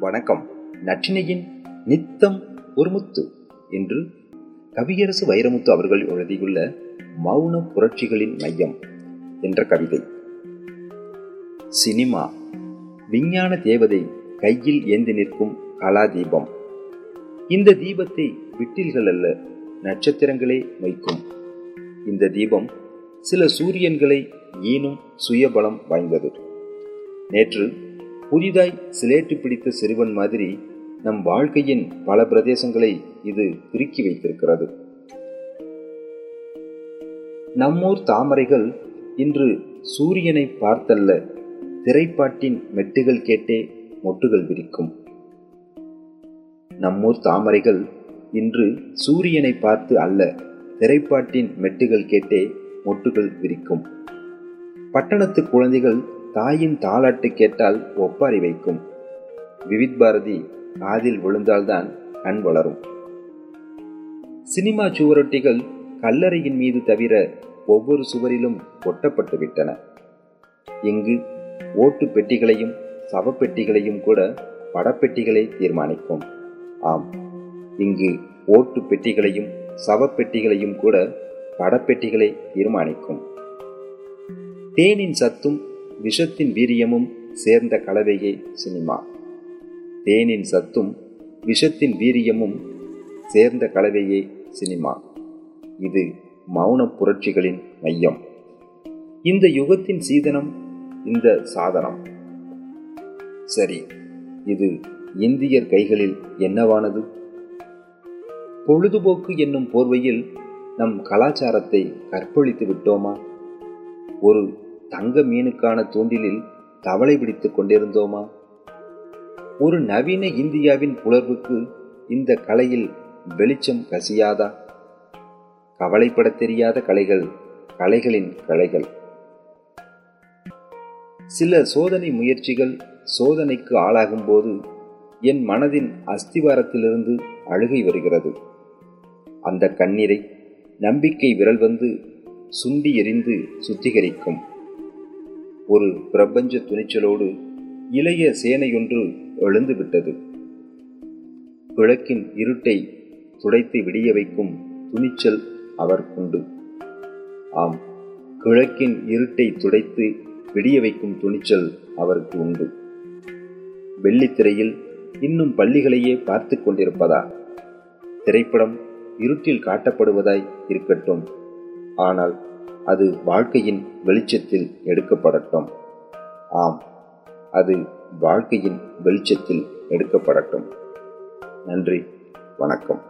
வணக்கம். நற்றினையின் நித்தம் ஒரு முத்து என்று கவியரசு வைரமுத்து அவர்கள் எழுதியுள்ள மௌன புரட்சிகளின் மையம் என்ற கவிதை. சினிமா விஞ்ஞான தேவதை கையில் ஏந்தி நிற்கும் கலாதீபம். இந்த தீபத்தை விட்டில்கள் அல்ல நட்சத்திரங்களே வைக்கும் இந்த தீபம் சில சூரியன்களை ஈனும் சுயபலம் வாய்ந்தது. நேற்று புதிதாய் சிலேட்டு பிடித்த சிறுவன் மாதிரி நம் வாழ்க்கையின் பல பிரதேசங்களை இது திருக்கி வைத்திருக்கிறது. நம்மூர் தாமரைகள் இன்று சூரியனை பார்த்தல்ல திரைப்பாட்டின் மெட்டுகள் கேட்டே மொட்டுகள் விரிக்கும். நம்மூர் தாமரைகள் இன்று சூரியனை பார்த்து அல்ல திரைப்பாட்டின் மெட்டுகள் கேட்டே மொட்டுகள் விரிக்கும். பட்டணத்து குழந்தைகள் தாயின் தாளாட்டு கேட்டால் ஒப்பாரி வைக்கும். விவித் பாரதி காதில் விழுந்தால்தான் கண் வளரும். சினிமா சுவரொட்டிகள் கல்லறையின் மீது தவிர ஒவ்வொரு சுவரிலும் ஒட்டப்பட்டு விட்டன. இங்கு ஓட்டு பெட்டிகளையும் சவப்பெட்டிகளையும் கூட படப்பெட்டிகளை தீர்மானிக்கும். ஆம் இங்கு ஓட்டு பெட்டிகளையும் சவப்பெட்டிகளையும் கூட படப்பெட்டிகளை தீர்மானிக்கும். தேனின் சத்தும் விஷத்தின் வீரியமும் சேர்ந்த கலவையே சினிமா. தேனின் சத்தும் விஷத்தின் வீரியமும் சேர்ந்த கலவையே சினிமா. இது மௌன புரட்சிகளின் மையம். இந்த யுகத்தின் சீதனம் இந்த சாதனம். சரி இது இந்தியர் கைகளில் என்னவானது? பொழுதுபோக்கு என்னும் போர்வையில் நம் கலாச்சாரத்தை கற்பழித்து விட்டோமா? ஒரு தங்க மீனுக்கான தூண்டிலில் தவளை பிடித்துக் கொண்டிருந்தோமா? ஒரு நவீன இந்தியாவின் புலர்வுக்கு இந்த கலையில் வெளிச்சம் கசியாதா? கவலைப்பட தெரியாத கலைகள் கலைகளின் கலைகள் சில சோதனை முயற்சிகள் சோதனைக்கு ஆளாகும் போது என் மனதின் அஸ்திவாரத்திலிருந்து அழுகை வருகிறது. அந்த கண்ணீரை நம்பிக்கை விரல் வந்து சுண்டி எரிந்து சுத்திகரிக்கும். ஒரு பிரபஞ்ச துணிச்சலோடு இளைய சேனையொன்று எழுந்துவிட்டது. கிழக்கின் இருட்டை துடைத்து விடிய வைக்கும் துணிச்சல் அவர்க்குண்டு ஆம் கிழக்கின் இருட்டை துடைத்து விடிய வைக்கும் துணிச்சல் அவருக்கு உண்டு. வெள்ளித்திரையில் இன்னும் பள்ளிகளையே பார்த்து கொண்டிருப்பதா? திரைப்படம் இருட்டில் காட்டப்படுவதாய் இருக்கட்டும். ஆனால் அது வாழ்க்கையின் வெளிச்சத்தில் எடுக்கப்படட்டும். ஆம் அது வாழ்க்கையின் வெளிச்சத்தில் எடுக்கப்படட்டும். நன்றி வணக்கம்.